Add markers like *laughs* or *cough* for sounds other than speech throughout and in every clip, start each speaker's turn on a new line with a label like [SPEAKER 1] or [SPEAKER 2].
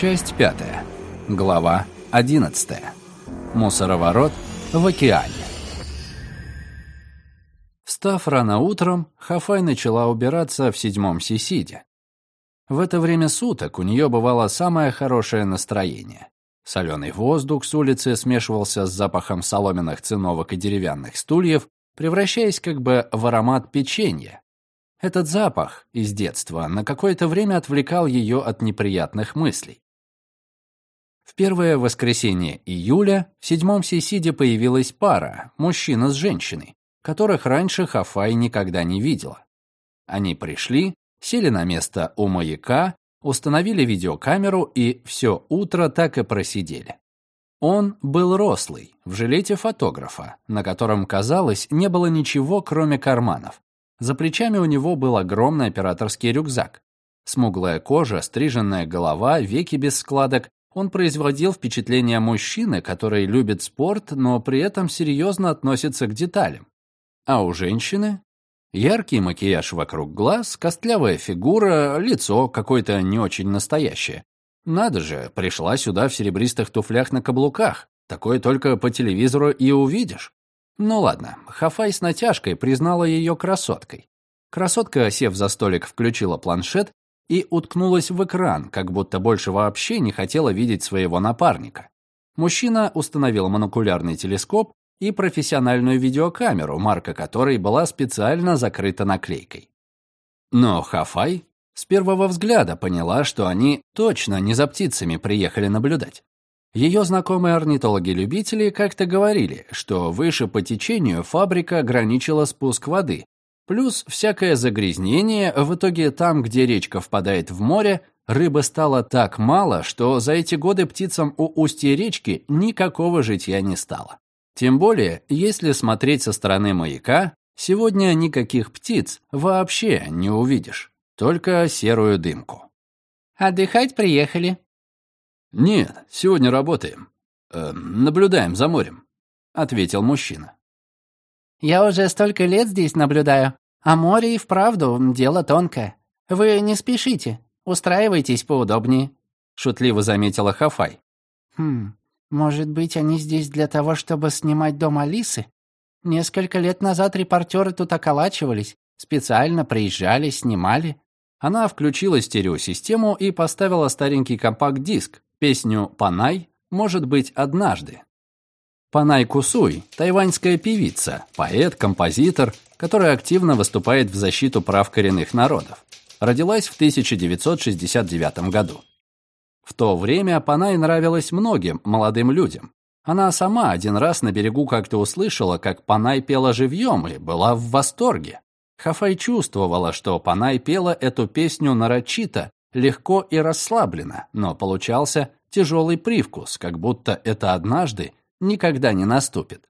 [SPEAKER 1] Часть пятая. Глава одиннадцатая. Мусороворот в океане. Встав рано утром, Хафай начала убираться в седьмом Сисиде. В это время суток у нее бывало самое хорошее настроение. Соленый воздух с улицы смешивался с запахом соломенных циновок и деревянных стульев, превращаясь как бы в аромат печенья. Этот запах из детства на какое-то время отвлекал ее от неприятных мыслей. В первое воскресенье июля в седьмом Сисиде появилась пара, мужчина с женщиной, которых раньше Хафай никогда не видела. Они пришли, сели на место у маяка, установили видеокамеру и все утро так и просидели. Он был рослый, в жилете фотографа, на котором, казалось, не было ничего, кроме карманов. За плечами у него был огромный операторский рюкзак. Смуглая кожа, стриженная голова, веки без складок. Он производил впечатление мужчины, который любит спорт, но при этом серьезно относится к деталям. А у женщины яркий макияж вокруг глаз, костлявая фигура, лицо какое-то не очень настоящее. Надо же, пришла сюда в серебристых туфлях на каблуках. Такое только по телевизору и увидишь. Ну ладно, Хафай с натяжкой признала ее красоткой. Красотка, сев за столик, включила планшет и уткнулась в экран, как будто больше вообще не хотела видеть своего напарника. Мужчина установил монокулярный телескоп и профессиональную видеокамеру, марка которой была специально закрыта наклейкой. Но Хафай с первого взгляда поняла, что они точно не за птицами приехали наблюдать. Ее знакомые орнитологи-любители как-то говорили, что выше по течению фабрика ограничила спуск воды, плюс всякое загрязнение, в итоге там, где речка впадает в море, рыбы стало так мало, что за эти годы птицам у устья речки никакого житья не стало. Тем более, если смотреть со стороны маяка, сегодня никаких птиц вообще не увидишь, только серую дымку.
[SPEAKER 2] «Отдыхать приехали»,
[SPEAKER 1] «Нет, сегодня работаем. Э, наблюдаем за морем», — ответил мужчина.
[SPEAKER 2] «Я уже столько лет здесь наблюдаю, а море и вправду дело тонкое. Вы не спешите, устраивайтесь поудобнее», — шутливо заметила Хафай. «Хм, может быть, они здесь для того, чтобы снимать дом Алисы? Несколько лет назад репортеры тут околачивались, специально приезжали, снимали».
[SPEAKER 1] Она включила стереосистему и поставила старенький компакт-диск, Песню «Панай» может быть однажды. Панай Кусуй – тайваньская певица, поэт, композитор, которая активно выступает в защиту прав коренных народов. Родилась в 1969 году. В то время Панай нравилась многим молодым людям. Она сама один раз на берегу как-то услышала, как Панай пела живьем и была в восторге. Хафай чувствовала, что Панай пела эту песню нарочито, легко и расслабленно, но получался тяжелый привкус, как будто это однажды никогда не наступит.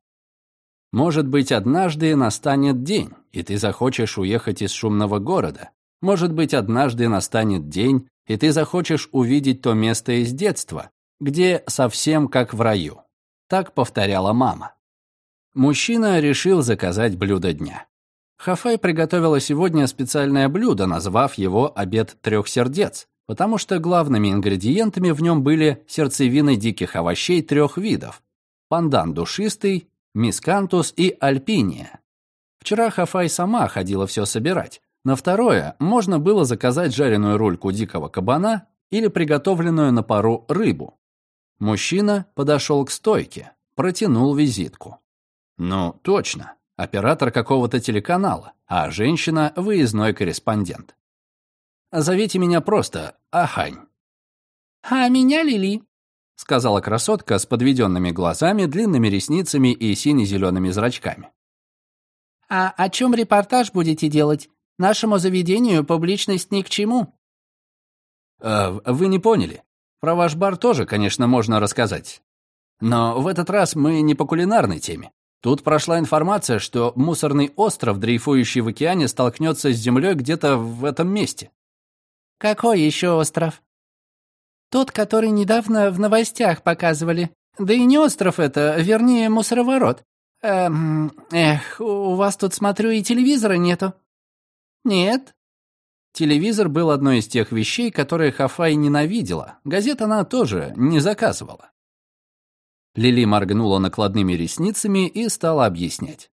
[SPEAKER 1] Может быть, однажды настанет день, и ты захочешь уехать из шумного города. Может быть, однажды настанет день, и ты захочешь увидеть то место из детства, где совсем как в раю. Так повторяла мама. Мужчина решил заказать блюдо дня. Хафай приготовила сегодня специальное блюдо, назвав его «Обед трех сердец», потому что главными ингредиентами в нем были сердцевины диких овощей трех видов – пандан душистый, мискантус и альпиния. Вчера Хафай сама ходила все собирать. На второе можно было заказать жареную рульку дикого кабана или приготовленную на пару рыбу. Мужчина подошел к стойке, протянул визитку. Ну, точно, оператор какого-то телеканала, а женщина – выездной корреспондент. Зовите меня просто Ахань.
[SPEAKER 2] «А меня Лили», —
[SPEAKER 1] сказала красотка с подведенными глазами, длинными ресницами и сине-зелеными зрачками.
[SPEAKER 2] «А о чем репортаж будете делать? Нашему заведению публичность ни к чему».
[SPEAKER 1] Э, «Вы не поняли. Про ваш бар тоже, конечно, можно рассказать. Но в этот раз мы не по кулинарной теме. Тут прошла информация, что мусорный остров, дрейфующий в океане, столкнется с землей где-то в этом месте.
[SPEAKER 2] Какой еще остров? Тот, который недавно в новостях показывали. Да и не остров это, вернее, мусороворот. Эм, эх, у вас тут, смотрю, и телевизора нету. Нет?
[SPEAKER 1] Телевизор был одной из тех вещей, которые Хафай ненавидела. Газет она тоже не заказывала. Лили моргнула накладными ресницами и стала объяснять.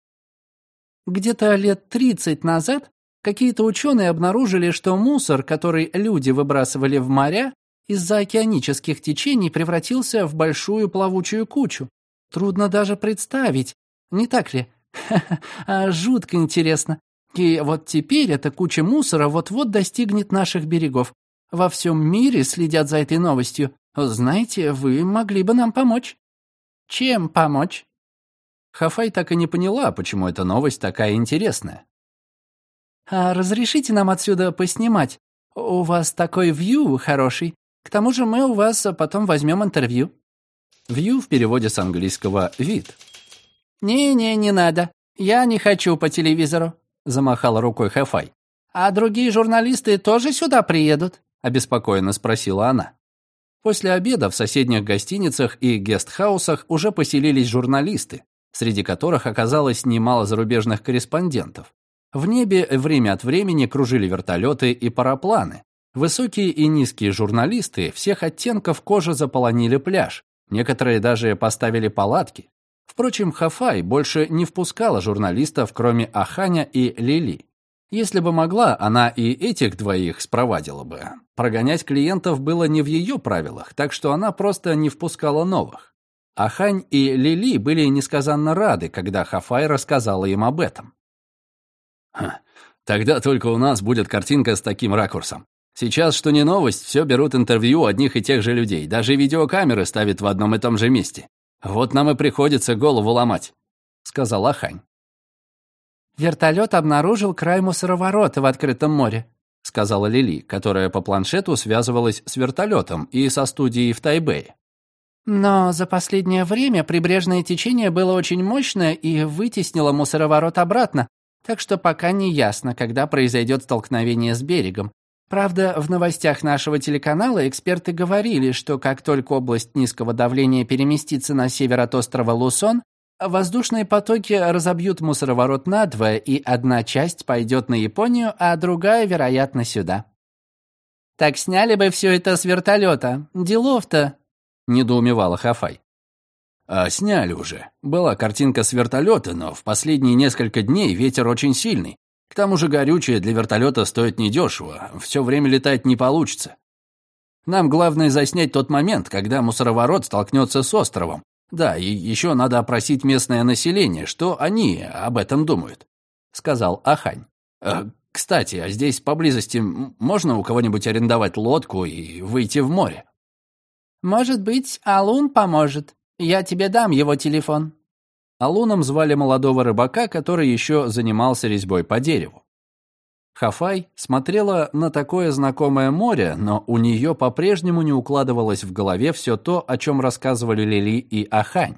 [SPEAKER 2] Где-то лет 30 назад какие-то ученые обнаружили, что мусор, который люди выбрасывали в моря, из-за океанических течений превратился в большую плавучую кучу. Трудно даже представить, не так ли? *laughs* А жутко интересно. И вот теперь эта куча мусора вот-вот достигнет наших берегов. Во всем мире следят за этой новостью. Знаете, вы могли бы нам помочь. Чем помочь?
[SPEAKER 1] Хафай так и не поняла, почему эта новость такая интересная.
[SPEAKER 2] «А разрешите нам отсюда поснимать? У вас такой вью хороший. К тому же мы у вас потом возьмем интервью».
[SPEAKER 1] «Вью» в переводе с английского «вид».
[SPEAKER 2] «Не-не, не надо. Я не хочу по телевизору», — замахала рукой Хафай. «А другие журналисты тоже сюда приедут?»
[SPEAKER 1] — обеспокоенно спросила она. После обеда в соседних гостиницах и гестхаусах уже поселились журналисты, среди которых оказалось немало зарубежных корреспондентов. В небе время от времени кружили вертолеты и парапланы. Высокие и низкие журналисты всех оттенков кожи заполонили пляж. Некоторые даже поставили палатки. Впрочем, Хафай больше не впускала журналистов, кроме Аханя и Лили. Если бы могла, она и этих двоих спровадила бы. Прогонять клиентов было не в ее правилах, так что она просто не впускала новых. Ахань и Лили были несказанно рады, когда Хафай рассказала им об этом. «Тогда только у нас будет картинка с таким ракурсом. Сейчас, что не новость, все берут интервью одних и тех же людей. Даже видеокамеры ставят в одном и том же месте. Вот нам и приходится голову ломать», — сказал Ахань.
[SPEAKER 2] «Вертолет обнаружил край мусороворота в открытом море», — сказала Лили, которая по планшету связывалась с вертолетом и со студией в Тайбэе. Но за последнее время прибрежное течение было очень мощное и вытеснило мусороворот обратно, так что пока не ясно, когда произойдет столкновение с берегом. Правда, в новостях нашего телеканала эксперты говорили, что как только область низкого давления переместится на север от острова Лусон, воздушные потоки разобьют мусороворот надвое, и одна часть пойдет на Японию, а другая, вероятно, сюда. Так сняли бы все это с вертолета. Делов-то,
[SPEAKER 1] недоумевала Хафай. А сняли уже. Была картинка с вертолета, но в последние несколько дней ветер очень сильный. К тому же горючее для вертолета стоит недешево, все время летать не получится. Нам главное заснять тот момент, когда мусороворот столкнется с островом. Да, и еще надо опросить местное население, что они об этом думают», — сказал Ахань. «Э, «Кстати, а здесь поблизости можно у кого-нибудь арендовать лодку и выйти в море?»
[SPEAKER 2] «Может быть, Алун поможет. Я тебе дам его телефон».
[SPEAKER 1] Алуном звали молодого рыбака, который еще занимался резьбой по дереву. Хафай смотрела на такое знакомое море, но у нее по-прежнему не укладывалось в голове все то, о чем рассказывали Лили и Ахань.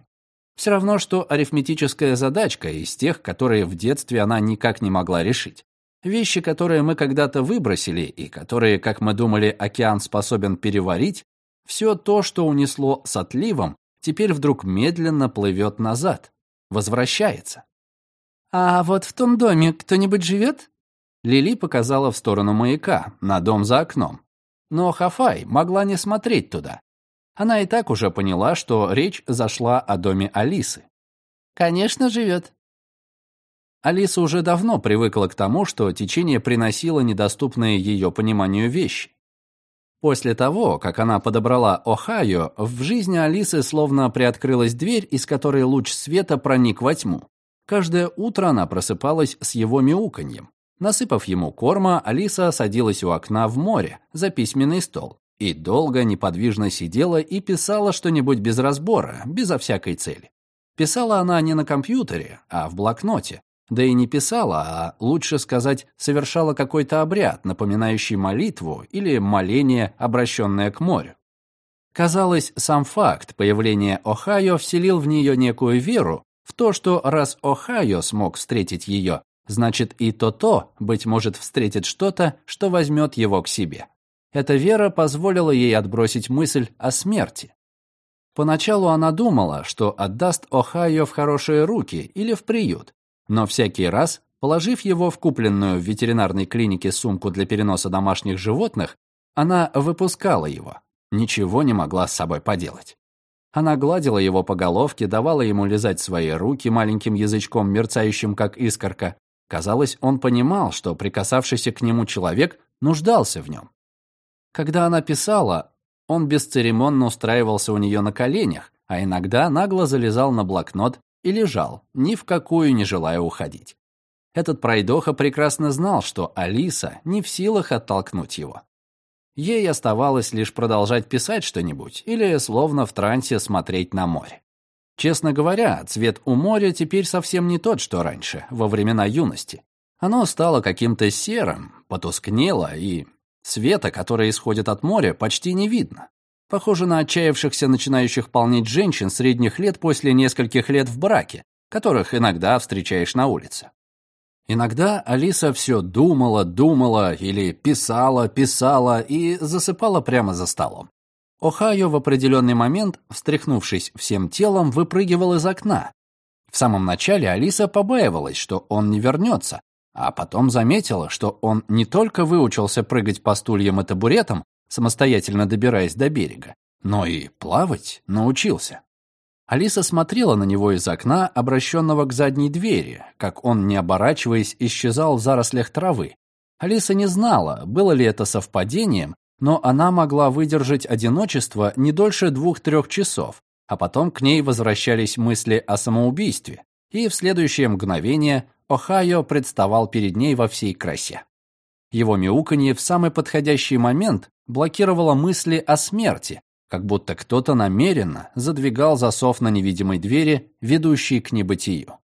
[SPEAKER 1] Все равно, что арифметическая задачка из тех, которые в детстве она никак не могла решить. Вещи, которые мы когда-то выбросили и которые, как мы думали, океан способен переварить, все то, что унесло с отливом, теперь вдруг медленно плывет назад, возвращается.
[SPEAKER 2] «А вот в том доме кто-нибудь живет?»
[SPEAKER 1] Лили показала в сторону маяка, на дом за окном. Но Хафай могла не смотреть туда. Она и так уже поняла, что речь зашла о доме Алисы.
[SPEAKER 2] «Конечно, живет».
[SPEAKER 1] Алиса уже давно привыкла к тому, что течение приносило недоступные ее пониманию вещи. После того, как она подобрала Ohio, в жизни Алисы словно приоткрылась дверь, из которой луч света проник во тьму. Каждое утро она просыпалась с его мяуканьем. Насыпав ему корма, Алиса садилась у окна в море, за письменный стол, и долго неподвижно сидела и писала что-нибудь без разбора, безо всякой цели. Писала она не на компьютере, а в блокноте, да и не писала, а лучше сказать, совершала какой-то обряд, напоминающий молитву или моление, обращенное к морю. Казалось, сам факт появления Ohio вселил в нее некую веру в то, что раз Ohio смог встретить ее, значит и то-то, быть может, встретит что-то, что возьмет его к себе. Эта вера позволила ей отбросить мысль о смерти. Поначалу она думала, что отдаст Ohio в хорошие руки или в приют, но всякий раз Положив его в купленную в ветеринарной клинике сумку для переноса домашних животных, она выпускала его. Ничего не могла с собой поделать. Она гладила его по головке, давала ему лизать свои руки маленьким язычком, мерцающим как искорка. Казалось, он понимал, что прикасавшийся к нему человек нуждался в нем. Когда она писала, он бесцеремонно устраивался у нее на коленях, а иногда нагло залезал на блокнот и лежал, ни в какую не желая уходить. Этот пройдоха прекрасно знал, что Алиса не в силах оттолкнуть его. Ей оставалось лишь продолжать писать что-нибудь или словно в трансе смотреть на море. Честно говоря, цвет у моря теперь совсем не тот, что раньше, во времена юности. Оно стало каким-то серым, потускнело, и света, который исходит от моря, почти не видно. Похоже на отчаявшихся начинающих полнеть женщин средних лет после нескольких лет в браке, которых иногда встречаешь на улице. Иногда Алиса все думала, думала или писала, писала и засыпала прямо за столом. Охайо в определенный момент, встряхнувшись всем телом, выпрыгивал из окна. В самом начале Алиса побаивалась, что он не вернется, а потом заметила, что он не только выучился прыгать по стульям и табуретам, самостоятельно добираясь до берега, но и плавать научился. Алиса смотрела на него из окна, обращенного к задней двери, как он, не оборачиваясь, исчезал в зарослях травы. Алиса не знала, было ли это совпадением, но она могла выдержать одиночество не дольше двух-трех часов, а потом к ней возвращались мысли о самоубийстве, и в следующее мгновение Охайо представал перед ней во всей красе. Его мяуканье в самый подходящий момент блокировало мысли о смерти, как будто кто-то намеренно задвигал засов на невидимой двери, ведущей к небытию.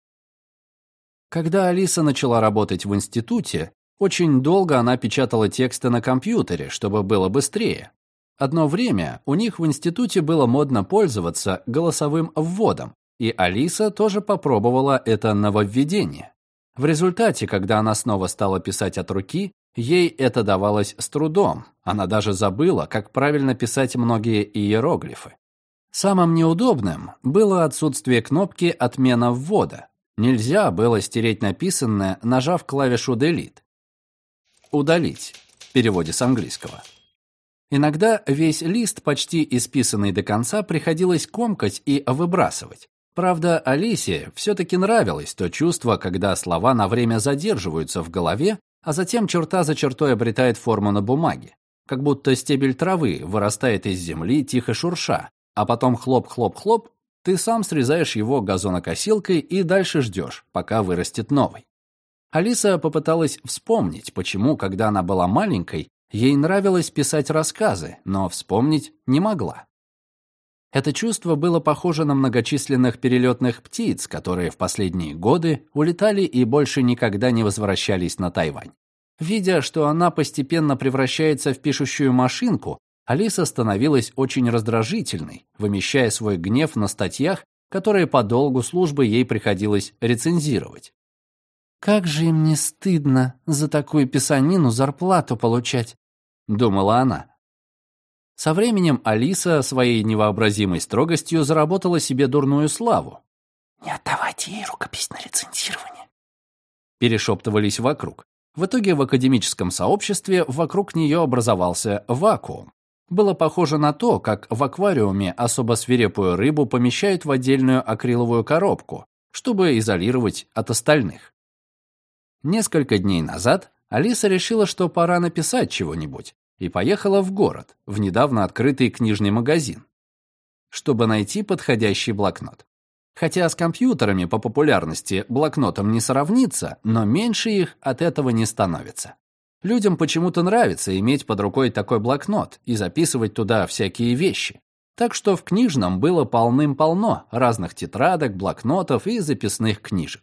[SPEAKER 1] Когда Алиса начала работать в институте, очень долго она печатала тексты на компьютере, чтобы было быстрее. Одно время у них в институте было модно пользоваться голосовым вводом, и Алиса тоже попробовала это нововведение. В результате, когда она снова стала писать от руки, Ей это давалось с трудом, она даже забыла, как правильно писать многие иероглифы. Самым неудобным было отсутствие кнопки «Отмена ввода». Нельзя было стереть написанное, нажав клавишу «Delete». «Удалить» в переводе с английского. Иногда весь лист, почти исписанный до конца, приходилось комкать и выбрасывать. Правда, Алисе все-таки нравилось то чувство, когда слова на время задерживаются в голове, а затем черта за чертой обретает форму на бумаге, как будто стебель травы вырастает из земли тихо шурша, а потом хлоп-хлоп-хлоп, ты сам срезаешь его газонокосилкой и дальше ждешь, пока вырастет новый. Алиса попыталась вспомнить, почему, когда она была маленькой, ей нравилось писать рассказы, но вспомнить не могла. Это чувство было похоже на многочисленных перелетных птиц, которые в последние годы улетали и больше никогда не возвращались на Тайвань. Видя, что она постепенно превращается в пишущую машинку, Алиса становилась очень раздражительной, вымещая свой гнев на статьях, которые по долгу службы ей приходилось рецензировать. «Как же им не стыдно за такую писанину зарплату получать», — думала она. Со временем Алиса своей невообразимой строгостью заработала себе дурную славу.
[SPEAKER 2] «Не отдавайте ей рукопись на рецензирование», —
[SPEAKER 1] перешептывались вокруг. В итоге в академическом сообществе вокруг нее образовался вакуум. Было похоже на то, как в аквариуме особо свирепую рыбу помещают в отдельную акриловую коробку, чтобы изолировать от остальных. Несколько дней назад Алиса решила, что пора написать чего-нибудь, и поехала в город, в недавно открытый книжный магазин, чтобы найти подходящий блокнот. Хотя с компьютерами по популярности блокнотам не сравнится, но меньше их от этого не становится. Людям почему-то нравится иметь под рукой такой блокнот и записывать туда всякие вещи. Так что в книжном было полным-полно разных тетрадок, блокнотов и записных книжек.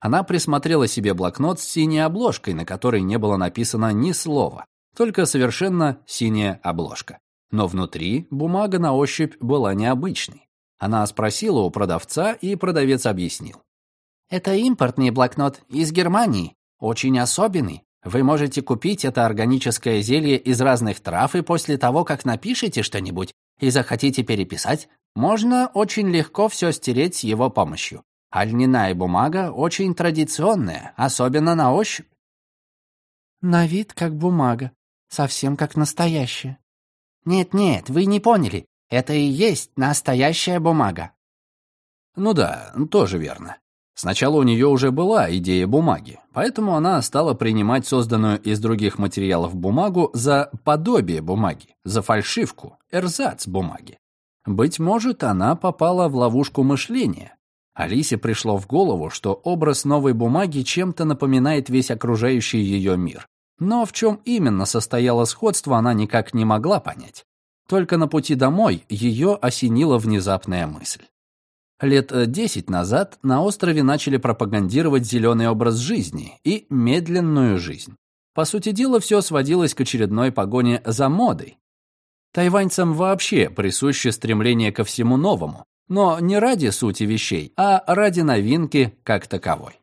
[SPEAKER 1] Она присмотрела себе блокнот с синей обложкой, на которой не было написано ни слова, только совершенно синяя обложка. Но внутри бумага на ощупь была необычной. Она спросила у продавца, и продавец объяснил.
[SPEAKER 2] «Это импортный блокнот из Германии, очень особенный. Вы можете купить это органическое зелье из разных трав, и после того, как напишете что-нибудь и захотите переписать, можно очень легко все стереть с его помощью. А льняная бумага очень традиционная, особенно на ощупь.
[SPEAKER 3] На вид как бумага, совсем как настоящая.
[SPEAKER 2] Нет-нет, вы не поняли. Это и есть настоящая бумага.
[SPEAKER 1] Ну да, тоже верно. Сначала у нее уже была идея бумаги, поэтому она стала принимать созданную из других материалов бумагу за подобие бумаги, за фальшивку, эрзац бумаги. Быть может, она попала в ловушку мышления. Алисе пришло в голову, что образ новой бумаги чем-то напоминает весь окружающий ее мир. Но в чем именно состояло сходство, она никак не могла понять. Только на пути домой ее осенила внезапная мысль. Лет э, десять назад на острове начали пропагандировать зеленый образ жизни и медленную жизнь. По сути дела, все сводилось к очередной погоне за модой. Тайваньцам вообще присуще стремление ко всему новому, но не ради сути вещей, а ради новинки как таковой.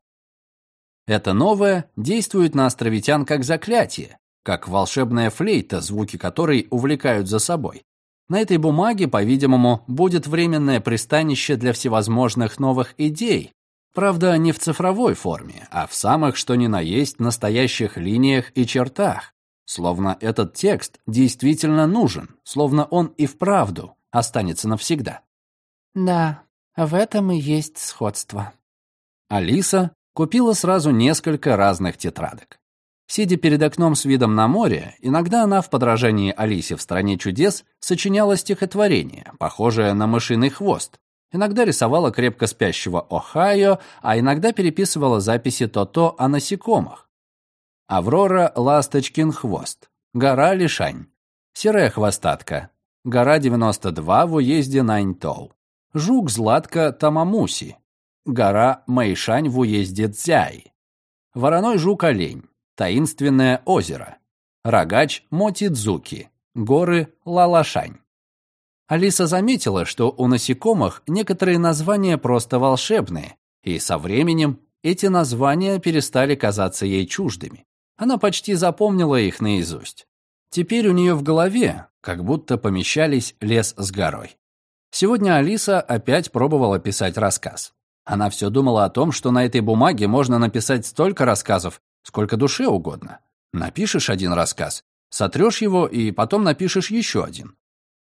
[SPEAKER 1] Это новое действует на островитян как заклятие, как волшебная флейта, звуки которой увлекают за собой, на этой бумаге, по-видимому, будет временное пристанище для всевозможных новых идей, правда, не в цифровой форме, а в самых что ни на есть настоящих линиях и чертах, словно этот текст действительно нужен, словно он и вправду останется навсегда.
[SPEAKER 3] Да, в этом и есть сходство.
[SPEAKER 1] Алиса купила сразу несколько разных тетрадок. Сидя перед окном с видом на море, иногда она в подражании Алисе в «Стране чудес» сочиняла стихотворение, похожее на мышиный хвост. Иногда рисовала крепко спящего Ohio, а иногда переписывала записи То-То о насекомых. Аврора Ласточкин хвост. Гора Лишань. Серая хвостатка. Гора 92 в уезде Наньтоу. Жук Златка Тамамуси. Гора Мэйшань в уезде Цзяй. Вороной жук-олень. Таинственное озеро. Рогач Мотидзуки. Горы Лалашань. Алиса заметила, что у насекомых некоторые названия просто волшебные, и со временем эти названия перестали казаться ей чуждыми. Она почти запомнила их наизусть. Теперь у нее в голове как будто помещались лес с горой. Сегодня Алиса опять пробовала писать рассказ. Она все думала о том, что на этой бумаге можно написать столько рассказов, сколько душе угодно. Напишешь один рассказ, сотрешь его и потом напишешь еще один.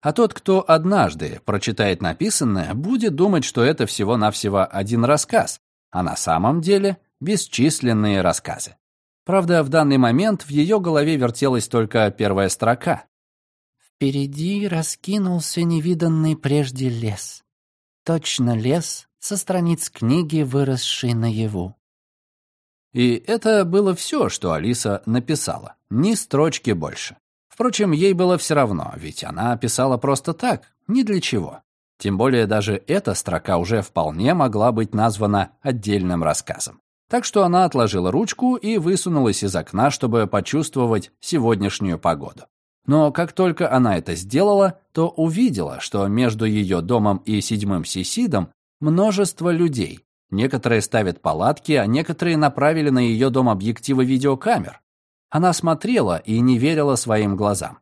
[SPEAKER 1] А тот, кто однажды прочитает написанное, будет думать, что это всего-навсего один рассказ, а на самом деле бесчисленные рассказы. Правда, в данный момент в ее голове вертелась только первая строка.
[SPEAKER 3] «Впереди раскинулся невиданный прежде лес. Точно лес со страниц книги, выросшей наяву.
[SPEAKER 1] И это было все, что Алиса написала, ни строчки больше. Впрочем, ей было все равно, ведь она писала просто так, ни для чего. Тем более даже эта строка уже вполне могла быть названа отдельным рассказом. Так что она отложила ручку и высунулась из окна, чтобы почувствовать сегодняшнюю погоду. Но как только она это сделала, то увидела, что между ее домом и седьмым Сисидом множество людей, Некоторые ставят палатки, а некоторые направили на ее дом объективы видеокамер. Она смотрела и не верила своим глазам.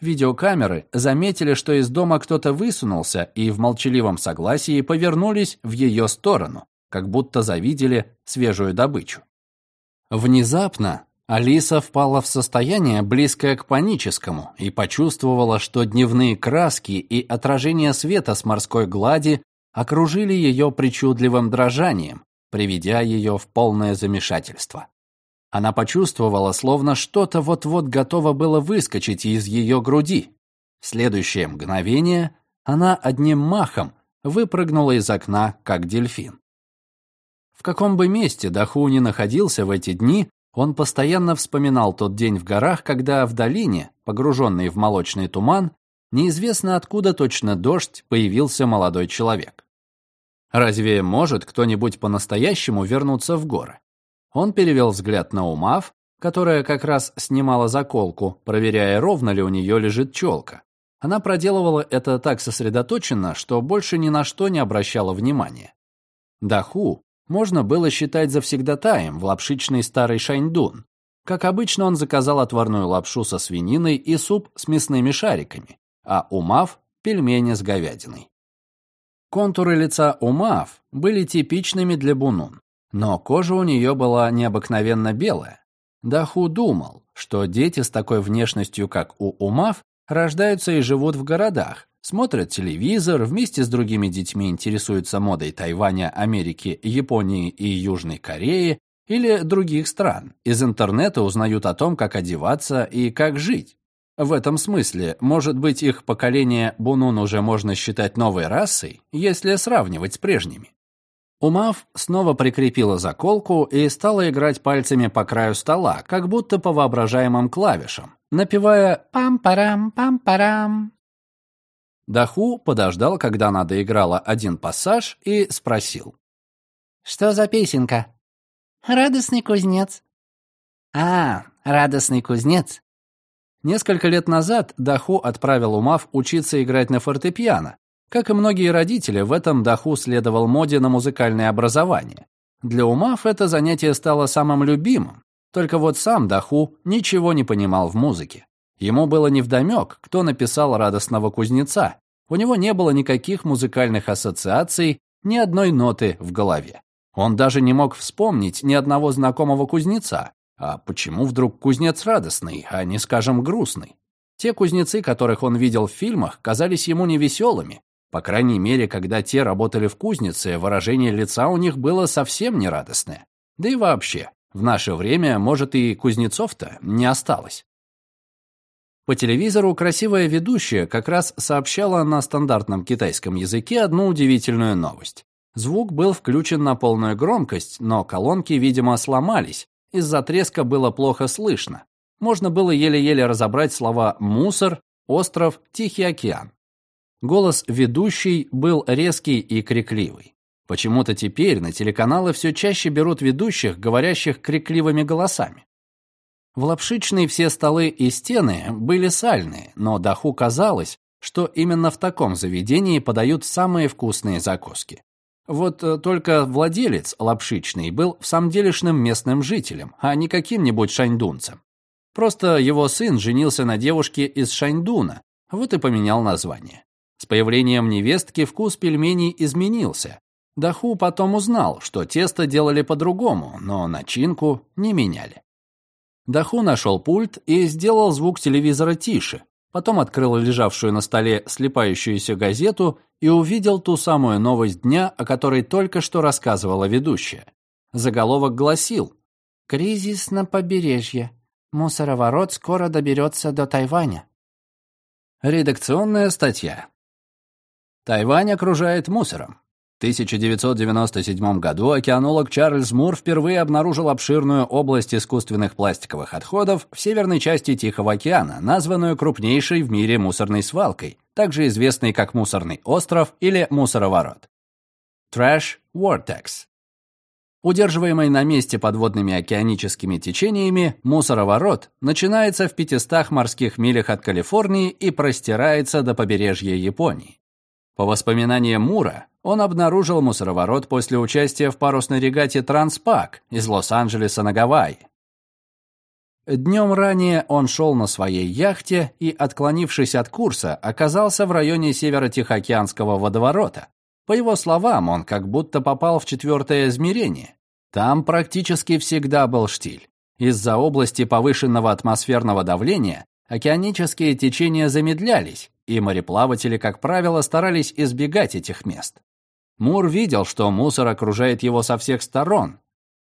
[SPEAKER 1] Видеокамеры заметили, что из дома кто-то высунулся и в молчаливом согласии повернулись в ее сторону, как будто завидели свежую добычу. Внезапно Алиса впала в состояние, близкое к паническому, и почувствовала, что дневные краски и отражение света с морской глади окружили ее причудливым дрожанием, приведя ее в полное замешательство. Она почувствовала, словно что-то вот-вот готово было выскочить из ее груди. В следующее мгновение она одним махом выпрыгнула из окна, как дельфин. В каком бы месте Даху ни находился в эти дни, он постоянно вспоминал тот день в горах, когда в долине, погруженной в молочный туман, неизвестно откуда точно дождь появился молодой человек. Разве может кто-нибудь по-настоящему вернуться в горы? Он перевел взгляд на Умав, которая как раз снимала заколку, проверяя, ровно ли у нее лежит челка. Она проделывала это так сосредоточенно, что больше ни на что не обращала внимания. Даху можно было считать завсегдатаем в лапшичной старой Шаньдун. Как обычно, он заказал отварную лапшу со свининой и суп с мясными шариками, а Умав – пельмени с говядиной. Контуры лица Умав были типичными для Бунун, но кожа у нее была необыкновенно белая. Даху думал, что дети с такой внешностью, как у Умав, рождаются и живут в городах, смотрят телевизор, вместе с другими детьми интересуются модой Тайваня, Америки, Японии и Южной Кореи или других стран. Из интернета узнают о том, как одеваться и как жить. В этом смысле, может быть, их поколение Бунун уже можно считать новой расой, если сравнивать с прежними. Умав снова прикрепила заколку и стала играть пальцами по краю стола, как будто по воображаемым клавишам, напевая «пам-парам, пам-парам». Даху подождал, когда она доиграла один пассаж, и спросил.
[SPEAKER 2] «Что за песенка?»
[SPEAKER 3] «Радостный кузнец».
[SPEAKER 2] «А, радостный кузнец».
[SPEAKER 1] Несколько лет назад Даху отправил Умав учиться играть на фортепиано, как и многие родители, в этом Даху следовал моде на музыкальное образование. Для Умав это занятие стало самым любимым, только вот сам Даху ничего не понимал в музыке. Ему было невдомек, кто написал «Радостного кузнеца». У него не было никаких музыкальных ассоциаций, ни одной ноты в голове. Он даже не мог вспомнить ни одного знакомого кузнеца. А почему вдруг кузнец радостный, а не, скажем, грустный? Те кузнецы, которых он видел в фильмах, казались ему невеселыми, по крайней мере, когда те работали в кузнице, выражение лица у них было совсем нерадостное. Да и вообще, в наше время, может, и кузнецов-то не осталось. По телевизору красивая ведущая как раз сообщала на стандартном китайском языке одну удивительную новость. Звук был включен на полную громкость, но колонки, видимо, сломались. Из-за треска было плохо слышно. Можно было еле-еле разобрать слова «мусор», «остров», «Тихий океан». Голос ведущей был резкий и крикливый. Почему-то теперь на телеканалы все чаще берут ведущих, говорящих крикливыми голосами. В лапшичной все столы и стены были сальные, но Даху казалось, что именно в таком заведении подают самые вкусные закуски. Вот э, только владелец лапшичный был в самом делешным местным жителем, а не каким-нибудь шаньдунцем. Просто его сын женился на девушке из Шаньдуна, вот и поменял название. С появлением невестки вкус пельменей изменился. Даху потом узнал, что тесто делали по-другому, но начинку не меняли. Даху нашел пульт и сделал звук телевизора тише, потом открыл лежавшую на столе слепающуюся газету и увидел ту самую новость дня, о которой только что рассказывала ведущая. Заголовок гласил «Кризис на побережье. Мусороворот скоро доберется до Тайваня». Редакционная статья. Тайвань окружает мусором. В 1997 году океанолог Чарльз Мур впервые обнаружил обширную область искусственных пластиковых отходов в северной части Тихого океана, названную крупнейшей в мире мусорной свалкой, также известной как мусорный остров или мусороворот. Trash Vortex. Удерживаемый на месте подводными океаническими течениями, мусороворот начинается в 500 морских милях от Калифорнии и простирается до побережья Японии. По воспоминаниям Мура, он обнаружил мусороворот после участия в парусной регате «Транспак» из Лос-Анджелеса на Гавайи. Днем ранее он шел на своей яхте и, отклонившись от курса, оказался в районе Северо-Тихоокеанского водоворота. По его словам, он как будто попал в четвертое измерение. Там практически всегда был штиль. Из-за области повышенного атмосферного давления океанические течения замедлялись, и мореплаватели, как правило, старались избегать этих мест. Мур видел, что мусор окружает его со всех сторон.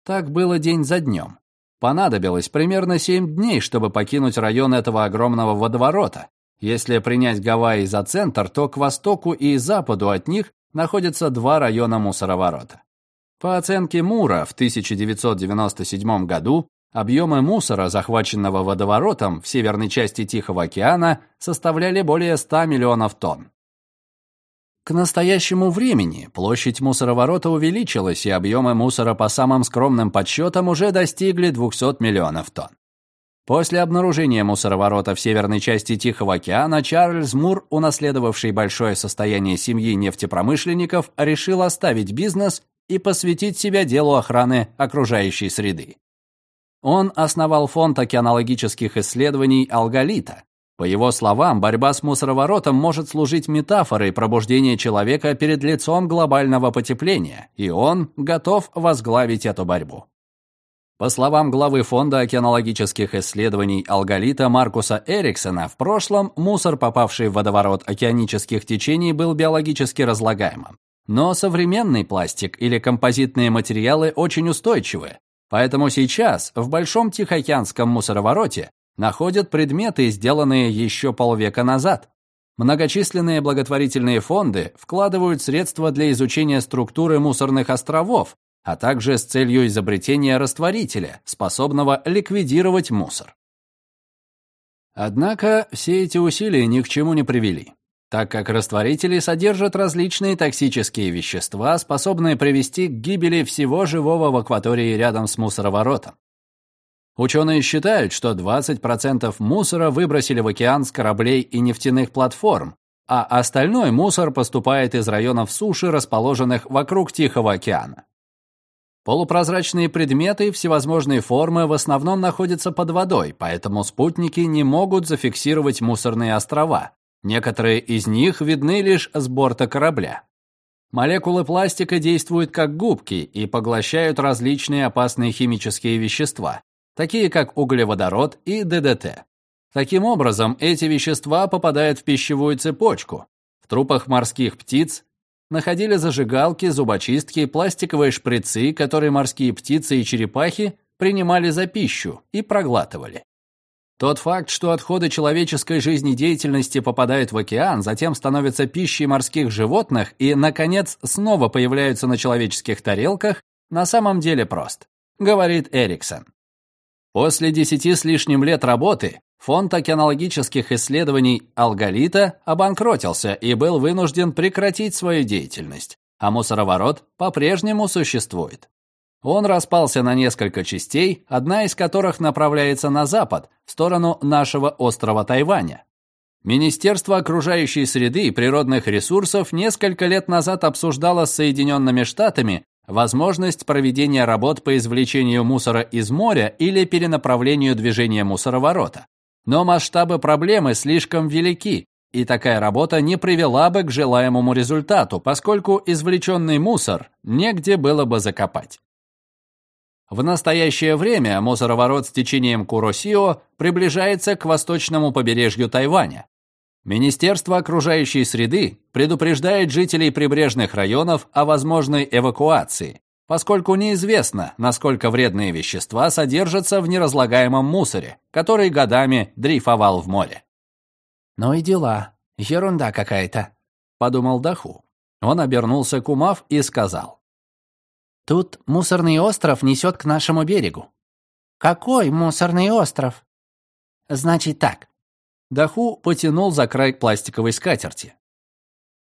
[SPEAKER 1] Так было день за днем. Понадобилось примерно семь дней, чтобы покинуть район этого огромного водоворота. Если принять Гавайи за центр, то к востоку и западу от них находятся два района мусороворота. По оценке Мура, в 1997 году Объемы мусора, захваченного водоворотом в северной части Тихого океана, составляли более 100 миллионов тонн. К настоящему времени площадь мусороворота увеличилась, и объемы мусора по самым скромным подсчетам уже достигли 200 миллионов тонн. После обнаружения мусороворота в северной части Тихого океана Чарльз Мур, унаследовавший большое состояние семьи нефтепромышленников, решил оставить бизнес и посвятить себя делу охраны окружающей среды. Он основал фонд океанологических исследований «Алголита», По его словам, борьба с мусороворотом может служить метафорой пробуждения человека перед лицом глобального потепления, и он готов возглавить эту борьбу. По словам главы Фонда океанологических исследований Алголита Маркуса Эриксона, в прошлом мусор, попавший в водоворот океанических течений, был биологически разлагаемым. Но современный пластик или композитные материалы очень устойчивы, поэтому сейчас в Большом Тихоокеанском мусоровороте находят предметы, сделанные еще полвека назад. Многочисленные благотворительные фонды вкладывают средства для изучения структуры мусорных островов, а также с целью изобретения растворителя, способного ликвидировать мусор. Однако все эти усилия ни к чему не привели, так как растворители содержат различные токсические вещества, способные привести к гибели всего живого в акватории рядом с мусороворотом. Ученые считают, что 20% мусора выбросили в океан с кораблей и нефтяных платформ, а остальной мусор поступает из районов суши, расположенных вокруг Тихого океана. Полупрозрачные предметы всевозможной формы в основном находятся под водой, поэтому спутники не могут зафиксировать мусорные острова. Некоторые из них видны лишь с борта корабля. Молекулы пластика действуют как губки и поглощают различные опасные химические вещества, такие как углеводород и ДДТ. Таким образом, эти вещества попадают в пищевую цепочку. В трупах морских птиц находили зажигалки, зубочистки, пластиковые шприцы, которые морские птицы и черепахи принимали за пищу и проглатывали. Тот факт, что отходы человеческой жизнедеятельности попадают в океан, затем становятся пищей морских животных и, наконец, снова появляются на человеческих тарелках, на самом деле прост, говорит Эриксон. После десяти с лишним лет работы фонд океанологических исследований Алголита обанкротился и был вынужден прекратить свою деятельность, а мусороворот по-прежнему существует. Он распался на несколько частей, одна из которых направляется на запад, в сторону нашего острова Тайваня. Министерство окружающей среды и природных ресурсов несколько лет назад обсуждало с Соединенными Штатами возможность проведения работ по извлечению мусора из моря или перенаправлению движения мусороворота. Но масштабы проблемы слишком велики, и такая работа не привела бы к желаемому результату, поскольку извлеченный мусор негде было бы закопать. В настоящее время мусороворот с течением Куросио приближается к восточному побережью Тайваня. Министерство окружающей среды предупреждает жителей прибрежных районов о возможной эвакуации, поскольку неизвестно, насколько вредные вещества содержатся в неразлагаемом мусоре, который годами дрейфовал в море.
[SPEAKER 2] «Ну и дела. Ерунда какая-то», — подумал Даху. Он обернулся к Умав и сказал. «Тут мусорный остров несет к нашему берегу». «Какой мусорный остров?» «Значит так.
[SPEAKER 1] Даху потянул за край пластиковой скатерти.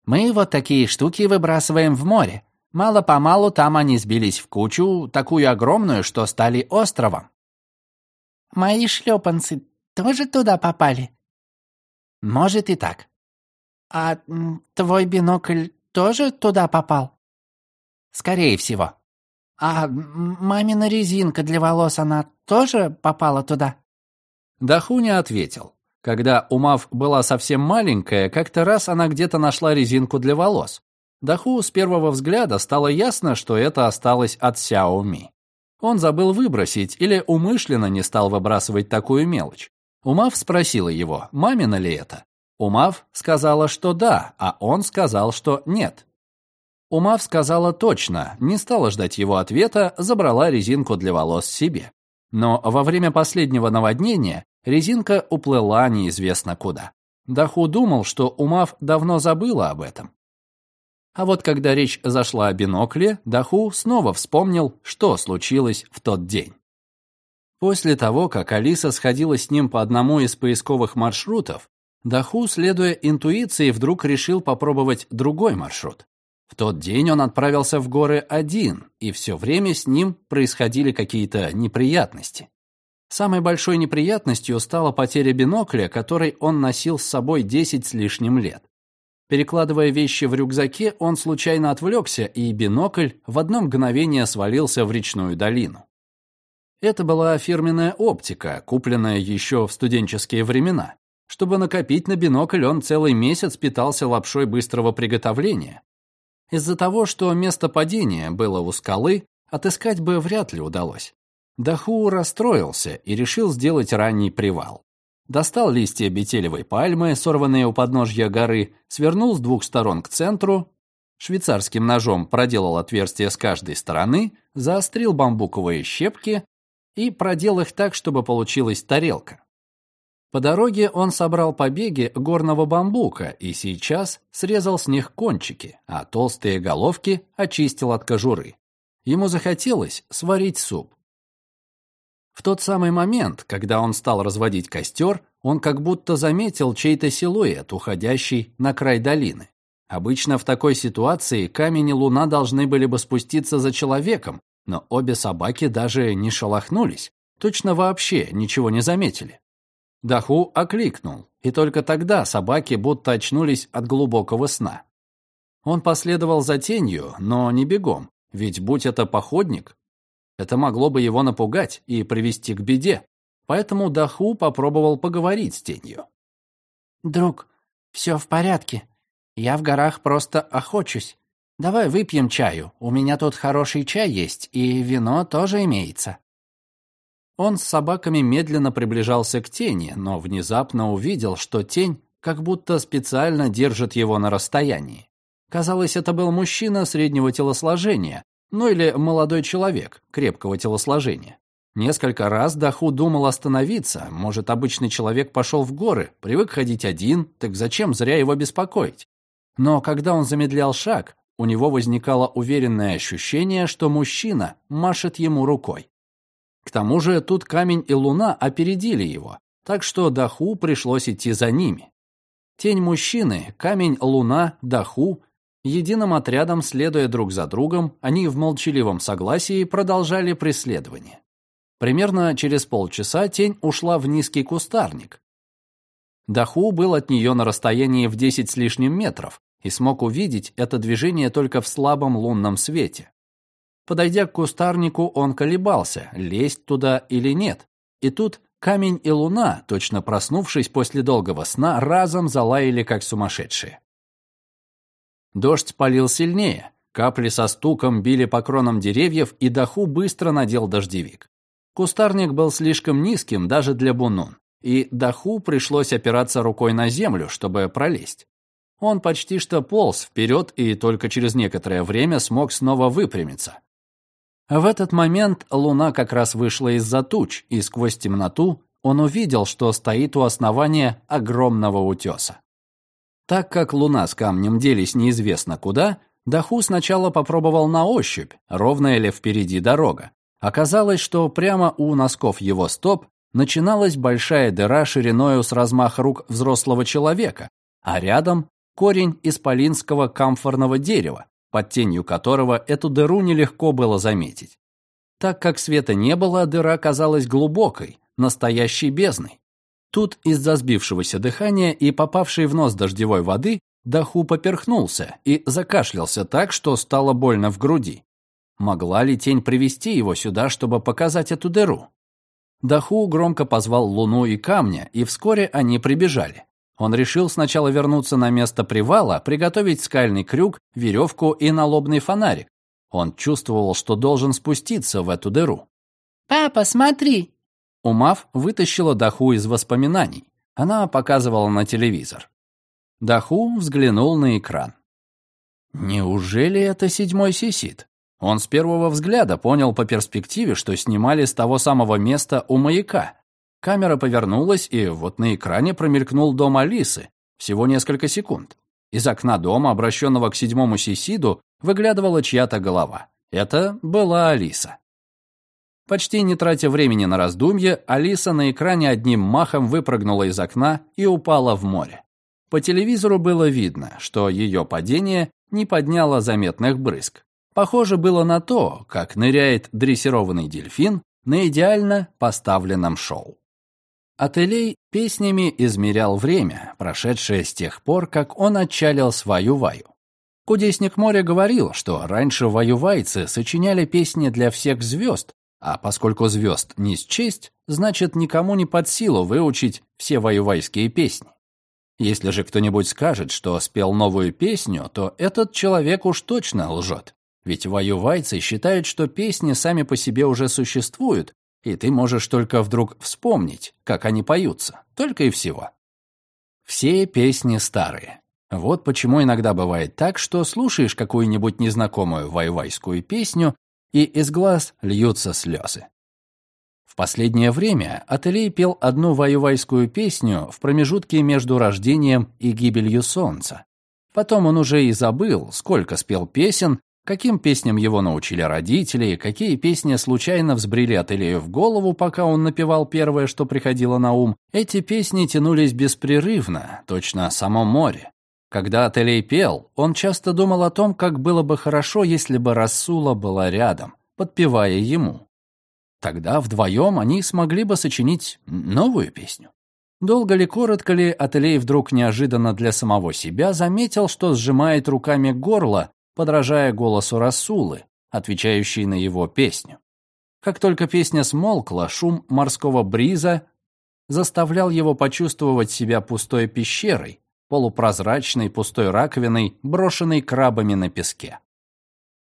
[SPEAKER 2] «Мы вот такие штуки выбрасываем в море. Мало-помалу там они сбились в кучу, такую огромную, что стали островом».
[SPEAKER 3] «Мои шлепанцы тоже туда попали?»
[SPEAKER 2] «Может и так».
[SPEAKER 3] «А твой бинокль тоже туда попал?»
[SPEAKER 2] «Скорее всего».
[SPEAKER 3] «А мамина резинка для волос, она тоже попала туда?»
[SPEAKER 1] Даху не ответил. Когда Умав была совсем маленькая, как-то раз она где-то нашла резинку для волос. Даху с первого взгляда стало ясно, что это осталось от Сяоми. Он забыл выбросить или умышленно не стал выбрасывать такую мелочь. Умав спросила его, мамина ли это. Умав сказала, что да, а он сказал, что нет. Умав сказала точно, не стала ждать его ответа, забрала резинку для волос себе. Но во время последнего наводнения Резинка уплыла неизвестно куда. Даху думал, что Умав давно забыла об этом. А вот когда речь зашла о бинокле, Даху снова вспомнил, что случилось в тот день. После того, как Алиса сходила с ним по одному из поисковых маршрутов, Даху, следуя интуиции, вдруг решил попробовать другой маршрут. В тот день он отправился в горы один, и все время с ним происходили какие-то неприятности. Самой большой неприятностью стала потеря бинокля, который он носил с собой 10 с лишним лет. Перекладывая вещи в рюкзаке, он случайно отвлекся, и бинокль в одно мгновение свалился в речную долину. Это была фирменная оптика, купленная еще в студенческие времена. Чтобы накопить на бинокль, он целый месяц питался лапшой быстрого приготовления. Из-за того, что место падения было у скалы, отыскать бы вряд ли удалось. Даху расстроился и решил сделать ранний привал. Достал листья бетелевой пальмы, сорванные у подножья горы, свернул с двух сторон к центру, швейцарским ножом проделал отверстие с каждой стороны, заострил бамбуковые щепки и продел их так, чтобы получилась тарелка. По дороге он собрал побеги горного бамбука и сейчас срезал с них кончики, а толстые головки очистил от кожуры. Ему захотелось сварить суп. В тот самый момент, когда он стал разводить костер, он как будто заметил чей-то силуэт, уходящий на край долины. Обычно в такой ситуации камень и луна должны были бы спуститься за человеком, но обе собаки даже не шелохнулись, точно вообще ничего не заметили. Даху окликнул, и только тогда собаки будто очнулись от глубокого сна. Он последовал за тенью, но не бегом, ведь будь это походник, это могло бы его напугать и привести к беде. Поэтому Даху попробовал поговорить с тенью.
[SPEAKER 2] «Друг, все в порядке. Я в горах просто охочусь. Давай выпьем чаю. У меня тут хороший чай есть, и вино тоже имеется».
[SPEAKER 1] Он с собаками медленно приближался к тени, но внезапно увидел, что тень как будто специально держит его на расстоянии. Казалось, это был мужчина среднего телосложения, ну или молодой человек крепкого телосложения. Несколько раз Даху думал остановиться, может, обычный человек пошел в горы, привык ходить один, так зачем зря его беспокоить? Но когда он замедлял шаг, у него возникало уверенное ощущение, что мужчина машет ему рукой. К тому же тут камень и луна опередили его, так что Даху пришлось идти за ними. Тень мужчины, камень, луна, Даху, единым отрядом, следуя друг за другом, они в молчаливом согласии продолжали преследование. Примерно через полчаса тень ушла в низкий кустарник. Даху был от нее на расстоянии в 10 с лишним метров и смог увидеть это движение только в слабом лунном свете. Подойдя к кустарнику, он колебался, лезть туда или нет. И тут камень и луна, точно проснувшись после долгого сна, разом залаяли как сумасшедшие. Дождь полил сильнее, капли со стуком били по кронам деревьев, и Даху быстро надел дождевик. Кустарник был слишком низким даже для Бунун, и Даху пришлось опираться рукой на землю, чтобы пролезть. Он почти что полз вперед и только через некоторое время смог снова выпрямиться. В этот момент луна как раз вышла из-за туч, и сквозь темноту он увидел, что стоит у основания огромного утеса. Так как луна с камнем делись неизвестно куда, Даху сначала попробовал на ощупь, ровная ли впереди дорога. Оказалось, что прямо у носков его стоп начиналась большая дыра шириною с размах рук взрослого человека, а рядом корень исполинского камфорного дерева, под тенью которого эту дыру нелегко было заметить. Так как света не было, дыра казалась глубокой, настоящей бездной. Тут из-за сбившегося дыхания и попавшей в нос дождевой воды Даху поперхнулся и закашлялся так, что стало больно в груди. Могла ли тень привести его сюда, чтобы показать эту дыру? Даху громко позвал Луну и Камня, и вскоре они прибежали. Он решил сначала вернуться на место привала, приготовить скальный крюк, веревку и налобный фонарик. Он чувствовал, что должен спуститься в эту дыру.
[SPEAKER 2] «Папа, смотри!»
[SPEAKER 1] Умав вытащила Даху из воспоминаний. Она показывала на телевизор. Даху взглянул на экран. Неужели это седьмой сисит? Он с первого взгляда понял по перспективе, что снимали с того самого места у маяка. Камера повернулась, и вот на экране промелькнул дом Алисы. Всего несколько секунд. Из окна дома, обращенного к седьмому Сисиду, выглядывала чья-то голова. Это была Алиса. Почти не тратя времени на раздумье, Алиса на экране одним махом выпрыгнула из окна и упала в море. По телевизору было видно, что ее падение не подняло заметных брызг. Похоже было на то, как ныряет дрессированный дельфин на идеально поставленном шоу. Ателей песнями измерял время, прошедшее с тех пор, как он отчалил с Ваю-Ваю. Кудесник моря говорил, что раньше ваювайцы сочиняли песни для всех звезд, а поскольку звезд не счесть, значит, никому не под силу выучить все воювайские песни. Если же кто-нибудь скажет, что спел новую песню, то этот человек уж точно лжет. Ведь воювайцы считают, что песни сами по себе уже существуют, и ты можешь только вдруг вспомнить, как они поются, только и всего. Все песни старые. Вот почему иногда бывает так, что слушаешь какую-нибудь незнакомую вайвайскую песню, и из глаз льются слезы. В последнее время Ателей пел одну вайвайскую песню в промежутке между рождением и гибелью солнца. Потом он уже и забыл, сколько спел песен, каким песням его научили родители, какие песни случайно взбрели Ателею в голову, пока он напевал первое, что приходило на ум. Эти песни тянулись беспрерывно, точно само море. Когда Ателей пел, он часто думал о том, как было бы хорошо, если бы Расула была рядом, подпевая ему. Тогда вдвоем они смогли бы сочинить новую песню. Долго ли, коротко ли, Ателей вдруг неожиданно для самого себя заметил, что сжимает руками горло, подражая голосу Расулы, отвечающей на его песню. Как только песня смолкла, шум морского бриза заставлял его почувствовать себя пустой пещерой, полупрозрачной пустой раковиной, брошенной крабами на песке.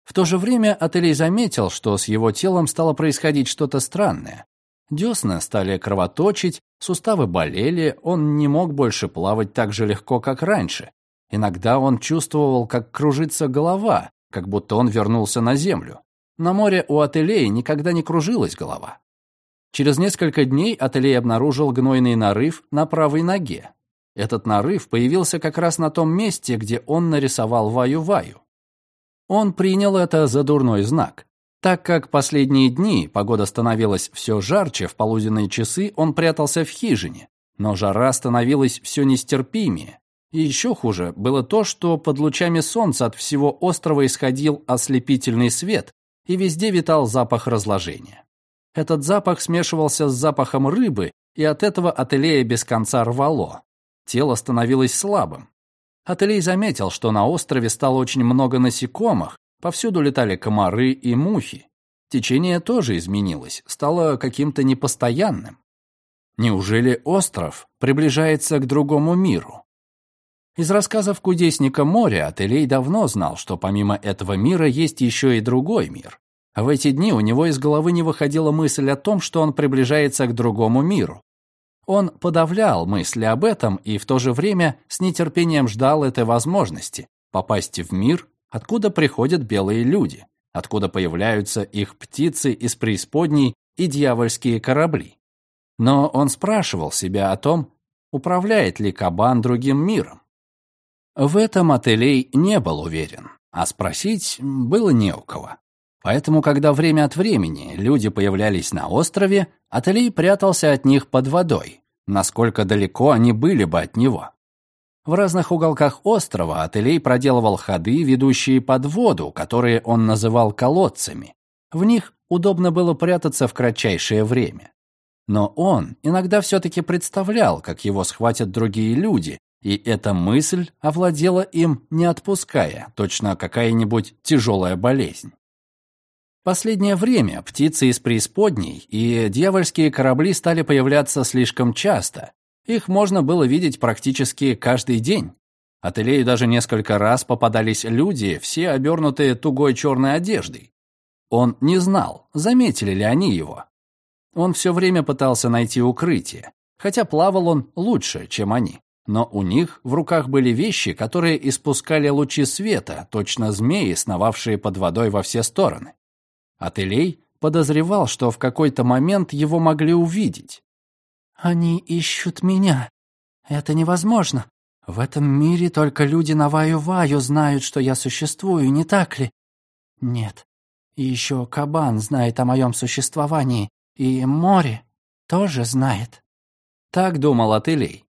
[SPEAKER 1] В то же время Ателей заметил, что с его телом стало происходить что-то странное. Десны стали кровоточить, суставы болели, он не мог больше плавать так же легко, как раньше. Иногда он чувствовал, как кружится голова, как будто он вернулся на землю. На море у Ателея никогда не кружилась голова. Через несколько дней Ателей обнаружил гнойный нарыв на правой ноге. Этот нарыв появился как раз на том месте, где он нарисовал Ваю-Ваю. Он принял это за дурной знак. Так как последние дни погода становилась все жарче, в полуденные часы он прятался в хижине, но жара становилась все нестерпимее. И еще хуже было то, что под лучами солнца от всего острова исходил ослепительный свет, и везде витал запах разложения. Этот запах смешивался с запахом рыбы, и от этого ателье без конца рвало. Тело становилось слабым. Ателей заметил, что на острове стало очень много насекомых, повсюду летали комары и мухи. Течение тоже изменилось, стало каким-то непостоянным. Неужели остров приближается к другому миру? Из рассказов кудесника моря Ателей давно знал, что помимо этого мира есть еще и другой мир. В эти дни у него из головы не выходила мысль о том, что он приближается к другому миру. Он подавлял мысли об этом и в то же время с нетерпением ждал этой возможности попасть в мир, откуда приходят белые люди, откуда появляются их птицы из преисподней и дьявольские корабли. Но он спрашивал себя о том, управляет ли кабан другим миром. В этом Ателей не был уверен, а спросить было не у кого. Поэтому, когда время от времени люди появлялись на острове, Ателей прятался от них под водой, насколько далеко они были бы от него. В разных уголках острова Ателей проделывал ходы, ведущие под воду, которые он называл колодцами. В них удобно было прятаться в кратчайшее время. Но он иногда все-таки представлял, как его схватят другие люди, и эта мысль овладела им, не отпуская, точно какая-нибудь тяжелая болезнь. Последнее время птицы из преисподней и дьявольские корабли стали появляться слишком часто. Их можно было видеть практически каждый день. От Илеи даже несколько раз попадались люди, все обернутые тугой черной одеждой. Он не знал, заметили ли они его. Он все время пытался найти укрытие, хотя плавал он лучше, чем они. Но у них в руках были вещи, которые испускали лучи света, точно змеи, сновавшие под водой во все стороны. Ателей подозревал, что в какой-то момент его могли увидеть.
[SPEAKER 3] «Они ищут меня. Это невозможно. В этом мире только люди на Ваю-Ваю знают, что я существую, не так ли? Нет. И еще Кабан знает о моем существовании, и море тоже знает».
[SPEAKER 1] Так думал Ателей.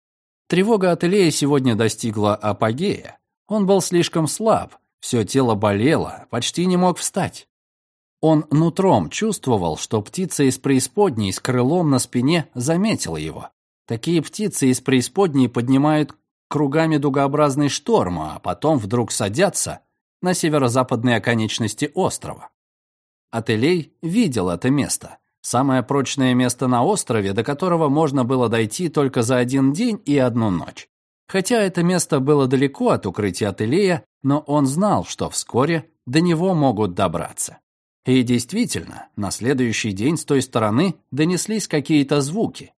[SPEAKER 1] Тревога Ателея сегодня достигла апогея. Он был слишком слаб, все тело болело, почти не мог встать. Он нутром чувствовал, что птица из преисподней с крылом на спине заметила его. Такие птицы из преисподней поднимают кругами дугообразный шторм, а потом вдруг садятся на северо-западной оконечности острова. Ателей видел это место. самое прочное место на острове, до которого можно было дойти только за один день и одну ночь. Хотя это место было далеко от укрытия Ателея, но он знал, что вскоре до него могут добраться. И действительно, на следующий день с той стороны донеслись какие-то звуки.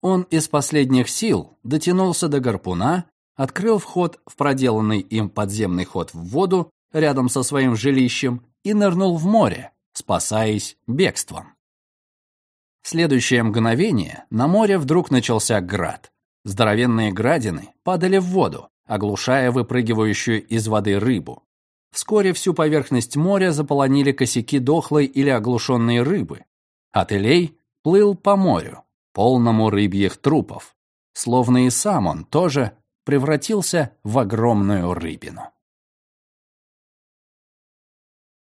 [SPEAKER 1] Он из последних сил дотянулся до гарпуна, открыл вход в проделанный им подземный ход в воду рядом со своим жилищем и нырнул в море, спасаясь бегством. В следующее мгновение на море вдруг начался град. Здоровенные градины падали в воду, оглушая выпрыгивающую из воды рыбу. Вскоре всю поверхность моря заполонили косяки дохлой или оглушенной рыбы. Ателей плыл по морю, полному рыбьих трупов. Словно и сам он тоже превратился в огромную рыбину.